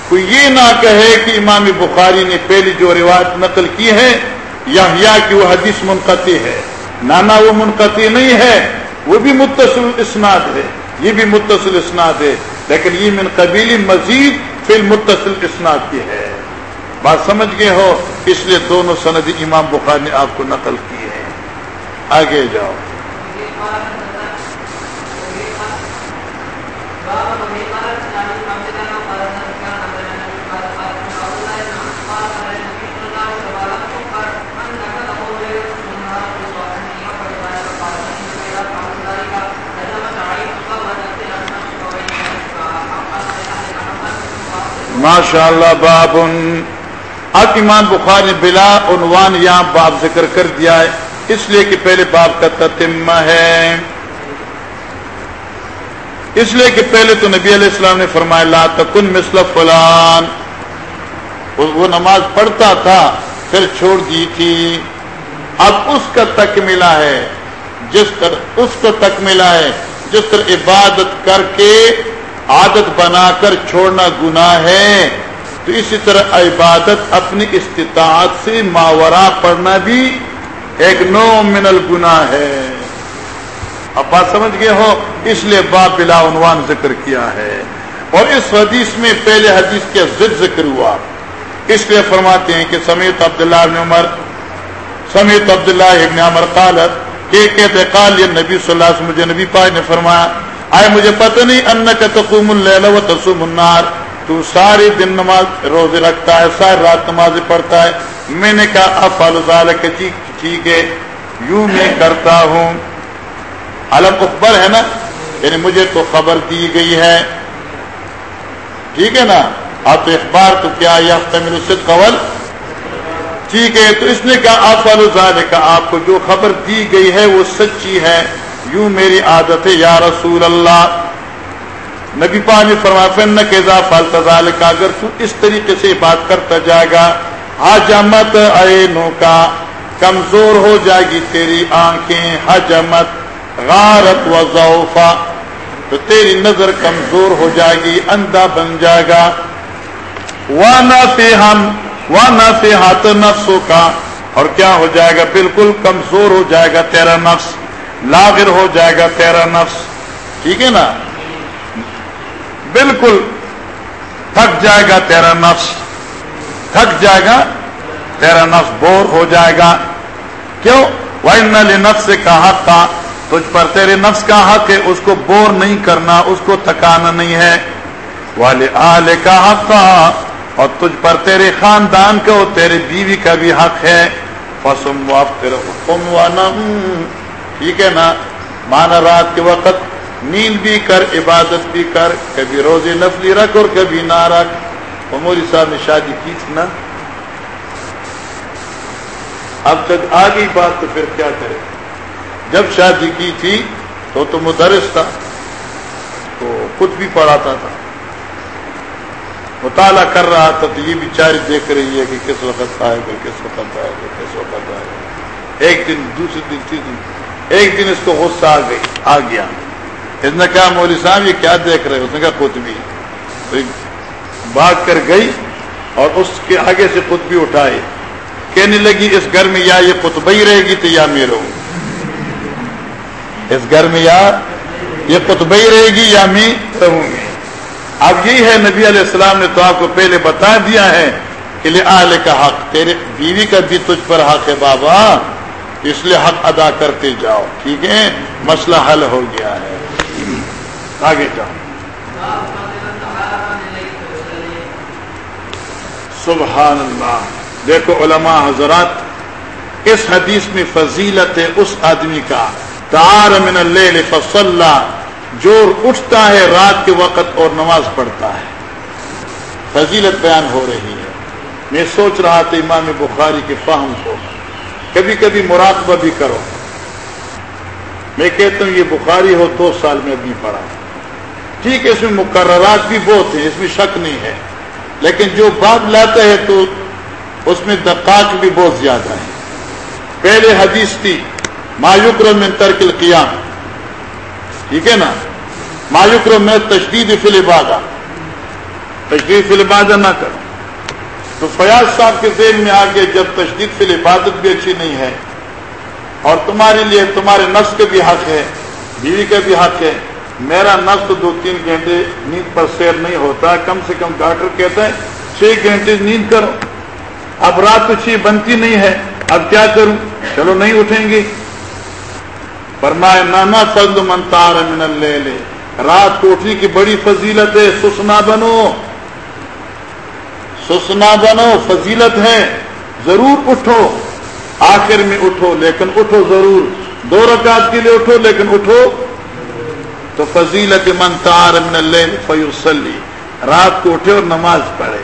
کوئی یہ نہ کہے کہ امام بخاری نے پہلی جو روایت نقل کی ہے یا کہ وہ حدیث منقطع ہے۔ نانا وہ منقطع نہیں ہے، وہ بھی متصل اسناد ہے۔ یہ بھی متصل اسناد ہے، لیکن یہ من قبیلی مزید پھر متصل اسناد کی ہے۔ بات سمجھ گئے ہو، اس لیے دونوں سند امام بخار نے آپ کو نقل کی ہے آگے جاؤ۔ ماشاء اللہ باب اب امام بخار نے بلا عنوان یہاں باب ذکر کر دیا ہے، اس لیے کہ پہلے باب کا تتمہ ہے۔ اس لیے کہ پہلے تو نبی علیہ السلام نے فرمایا، لا تکن مثل فلان۔ وہ نماز پڑھتا تھا، پھر چھوڑ دی تھی۔ اب اس کا تک ملا ہے، جس طرح اس کو تک ملا ہے، جس طرح عبادت کر کے عادت بنا کر چھوڑنا گناہ ہے۔ تو اسی طرح عبادت اپنی استطاعت سے ماورا پڑھنا بھی ایک نو من الگنا ہے۔ اب بات سمجھ گئے ہو؟ اس لیے باپ بلا عنوان ذکر کیا ہے۔ اور اس حدیث میں پہلے حدیث کے ضد ذکر ہوا۔ اس لیے فرماتے ہیں کہ سمیت عبداللہ ابن عمر، سمیت عبداللہ ابن عمر قالت کہ کہتے قال یہ نبی صلی اللہ علیہ وسلم، مجھے نبی پاک نے فرمایا، آئے مجھے پتہ نہیں ان کا تقوم اللیل و تصوم النار تو ساری دن نماز روزے رکھتا ہے، ساری رات نماز پڑھتا ہے۔ میں نے کہا افعل ذالک جی، ٹھیک ہے۔ یوں میں کرتا ہوں۔ علم اخبر ہے نا یعنی مجھے تو خبر دی گئی ہے۔ ٹھیک ہے نا؟ آپ تو اخبار تو کیا میرے سے قول ٹھیک ہے، تو اس نے کہا آپ والے کا آپ کو جو خبر دی گئی ہے، وہ سچی ہے۔ یوں میری عادت ہے، یا رسول اللہ۔ نبی پا نے فرما فن کے فالتال کا اگر تو اس طریقے سے بات کرتا جائے گا، حجمت عینوں کا کمزور ہو جائے گی، تیری آنکھیں حجمت، غارت و ذوفا تو تیری نظر کمزور ہو جائے گی، اندھا بن جائے گا۔ وانا سے ہم وانا سے ہاتھ نفسوں کا اور کیا ہو جائے گا؟ بالکل کمزور ہو جائے گا تیرا نفس، لاغر ہو جائے گا تیرا نفس۔ ٹھیک ہے نا؟ بالکل تھک جائے گا تیرا نفس، تھک جائے گا، تیرا نفس بور ہو جائے گا۔ کیوں؟ وہ نفس سے کہا تھا تجھ پر تیرے نفس کا حق ہے، اس کو بور نہیں کرنا، اس کو تھکانا نہیں ہے۔ والے آلے کا حق تھا اور تجھ پر تیرے خاندان کا اور تیرے بیوی کا بھی حق ہے۔ فسم ٹھیک ہے نا؟ مانا رات کے وقت نیند بھی کر، عبادت بھی کر، کبھی روزے نفلی رکھ اور کبھی نہ رکھ۔ موری صاحب نے شادی کی تھی نا؟ اب تک آ گئی بات تو پھر کیا کرے؟ جب شادی کی تھی تو تو مدرس تھا، تو خود بھی پڑھاتا تھا۔ مطالعہ کر رہا تھا تو یہ بیچاری دیکھ رہی ہے کہ کس وقت آئے گا، کس وقت آئے گا، کس وقت آئے گا۔ ایک دن، دوسرے دن، تیسرے دن، ایک دن اس کو غصہ آ گئی، آ گیا۔ اس نے کہا مولوی صاحب یہ کیا دیکھ رہے اس نے کہا خود بھی بھاگ کر گئی اور اس کے آگے سے خود بھی اٹھائے کہنے لگی، اس گھر میں یا یہ قطبی رہے گی تو یا میں رہوں۔ اس گھر میں یا یہ قطبی رہے گی یا میں رہوں گی۔ اب یہی ہے، نبی علیہ السلام نے تو آپ کو پہلے بتا دیا ہے کہ لے آلے کا حق، تیرے بیوی کا بھی تجھ پر حق ہے بابا۔ اس لیے حق ادا کرتے جاؤ، ٹھیک ہے؟ مسئلہ حل ہو گیا ہے۔ آگے جاؤ۔ سبحان اللہ دیکھو علماء حضرات، اس حدیث میں فضیلت ہے اس آدمی کا۔ تار من اللیل فصلہ جو اٹھتا ہے رات کے وقت اور نماز پڑھتا ہے۔ فضیلت بیان ہو رہی ہے۔ میں سوچ رہا تھا امام بخاری کے فہم کو۔ کبھی کبھی مراقبہ بھی کرو۔ میں کہتا ہوں یہ بخاری ہو دو سال میں ابھی پڑھا۔ ٹھیک ہے، اس میں مقررات بھی بہت ہیں، اس میں شک نہیں ہے۔ لیکن جو باب لاتا ہے تو اس میں دقاق بھی بہت زیادہ ہے پہلے حدیث تھی مایوکر میں ترک القیام۔ ٹھیک ہے نا؟ مایوکر میں تشدید فل عبادہ تشدید فل عبادہ نہ کر۔ تو فیاض صاحب کے ذہن میں آگے جب تشدید فل عبادت بھی اچھی نہیں ہے اور تمہارے لیے، تمہارے نفس کے بھی حق ہے، بیوی کا بھی حق ہے میرا نفس دو تین گھنٹے نیند پر سیر نہیں ہوتا، کم سے کم ڈاکٹر کہتا ہے، چھ گھنٹے نیند کرو۔ اب رات تو چھ بنتی نہیں ہے، اب کیا کروں؟ چلو نہیں اٹھیں گے۔ فرمائے نانا فضل منتار من اللیل۔ رات کو اٹھنے کی بڑی فضیلت ہے، سسنا بنو۔ سسنا بنو، فضیلت ہے۔ ضرور اٹھو۔ آخر میں اٹھو، لیکن اٹھو ضرور۔ دو رکعت کے لیے اٹھو، لیکن اٹھو۔ تو فضیلت منتار من اللیل فیصلی، رات کو اٹھے اور نماز پڑھے۔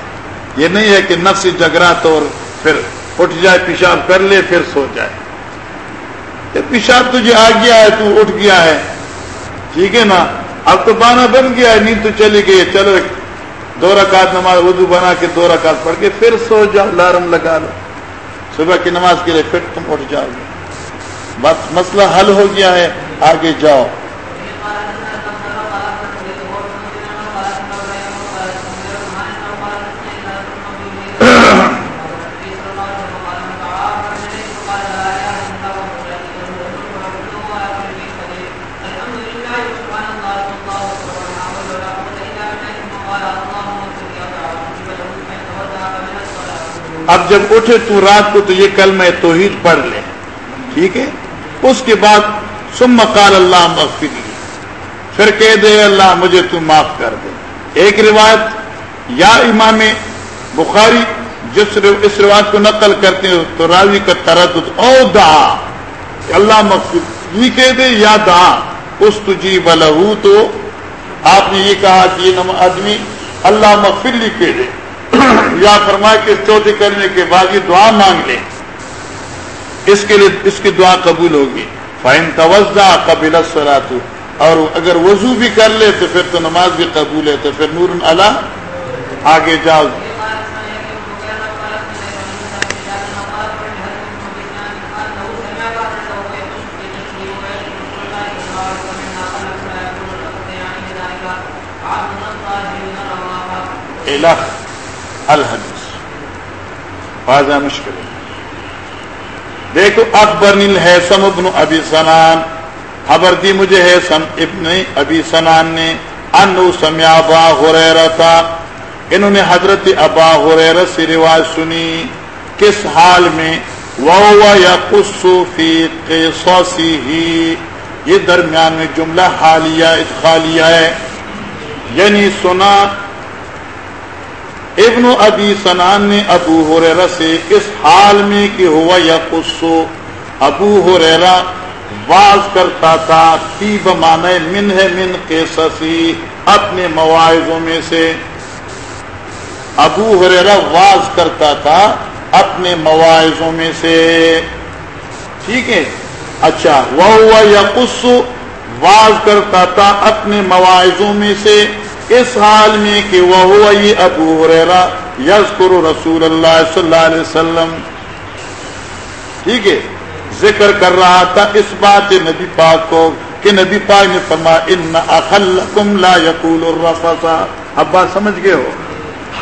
یہ نہیں ہے کہ نفس جگرات اور پھر اٹھ جائے، پیشاب کر لے، پھر سو جائے۔ پیشاب تجھے آ گیا ہے، تو اٹھ گیا ہے۔ ٹھیک ہے نا؟ اب تو بانا بن گیا ہے، نیند تو چلی گئی چلو دو رکعت نماز، وضو بنا کے دو رکعت پڑھ کے پھر سو جاؤ، الارم لگا لو۔ صبح کی نماز کے لیے پھر تم اٹھ جاؤ۔ گے بس مسئلہ حل ہو گیا ہے، آگے جاؤ۔ اب جب اٹھے تو رات کو تو یہ کل میں توحید پڑھ لے۔ ٹھیک ہے؟ اس کے بعد سم قال اللہ مغفر پھر کہہ دے اللہ مجھے تو معاف کر دے۔ ایک روایت، یا امام بخاری جس اس روایت کو نقل کرتے ہیں تو راوی کا تردد او دعا۔ اللہ مغفر یہ کہہ دے، یا دعا۔ اس تجی بلہو تو آپ نے یہ کہا کہ یہ آدمی اللہ مغفر لی کہہ دے۔ یا فرمائے کہ چوتھی کرنے کے بعد یہ دعا مانگ لے۔ اس کے لیے اس کی دعا قبول ہوگی۔ فائن توجہ قبل سراتو اور اگر وضو بھی کر لے تو پھر تو نماز بھی قبول ہے۔ تو پھر نور اللہ آگے جاؤ۔ الحدیث۔ واضح مشکل ہے۔ دیکھو اکبر نیل ابن ابی سنان، خبر دی مجھے ہے سم ابن ابی سنان نے انو سمیا ابا ہریرا تھا انہوں نے حضرت ابا ہریرا سے رواج سنی، کس حال میں؟ وہ یا فی قصصی ہی یہ درمیان میں جملہ حالیہ، ادخالیہ ہے۔ یعنی سنا ابن ابی سنان نے ابو ہریرا سے اس حال میں کہ ہوا یا قصو، ابو ہریرا واز کرتا تھا فی بمانے من ہے من قصصی، اپنے مواعظوں میں سے۔ ابو ہریرا واز کرتا تھا اپنے مواعظوں میں سے۔ ٹھیک ہے؟ اچھا وہ ہوا یا قصو، واز کرتا تھا اپنے مواعظوں میں سے۔ اس حال میں کہ وہ ابو ریرا یزکر رسول اللہ صلی اللہ علیہ وسلم۔ ٹھیک ہے، ذکر کر رہا تھا اس بات نبی پاک کو کہ نبی پاک نے فرما ان اخلکم لا یقول الرفسا اب بات سمجھ گئے ہو؟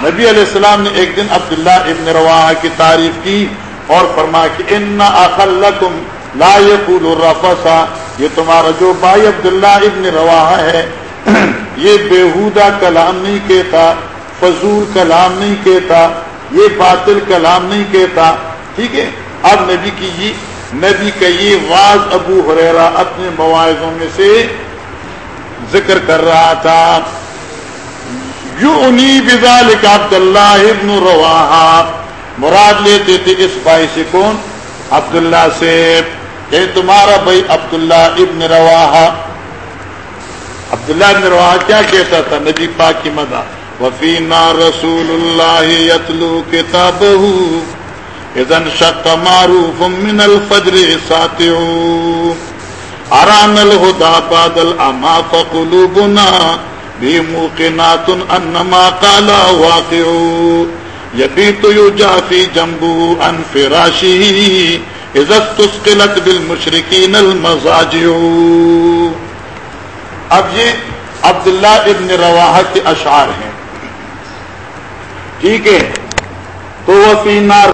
نبی علیہ السلام نے ایک دن عبداللہ ابن رواح کی تعریف کی اور فرما کہ ان اخلکم لا یقول الرفسا یہ تمہارا جو بھائی عبداللہ ابن رواح ہے یہ بےحودہ کلام نہیں کہتا، فضول کلام نہیں کہتا، یہ باطل کلام نہیں کہتا، ٹھیک ہے؟ اب نبی کی یہ، نبی کا یہ واض ابو حریرا اپنے مواعظوں میں سے ذکر کر رہا تھا۔ یو انی بزال عبد اللہ ابن روا مراد لیتے تھے اس بھائی سے کون؟ عبداللہ سے۔ کہ تمہارا بھائی عبداللہ ابن روا عبداللہ بن روا کیا کہتا تھا؟ نبی پاک کی مدہ وفینا رسول اللہ یتلو کتاب اذن شق معروف من الفجر ساتع اران الہدا بعد الاما فقلوبنا بموقنات انما قال واقع۔ يبيت يجافي جنبه عن فراشه۔ اذا استسقلت بالمشركين المزاجع۔ اب یہ عبداللہ ابن رواح کے اشعار ہیں۔ ٹھیک ہے؟ تو وہ سینار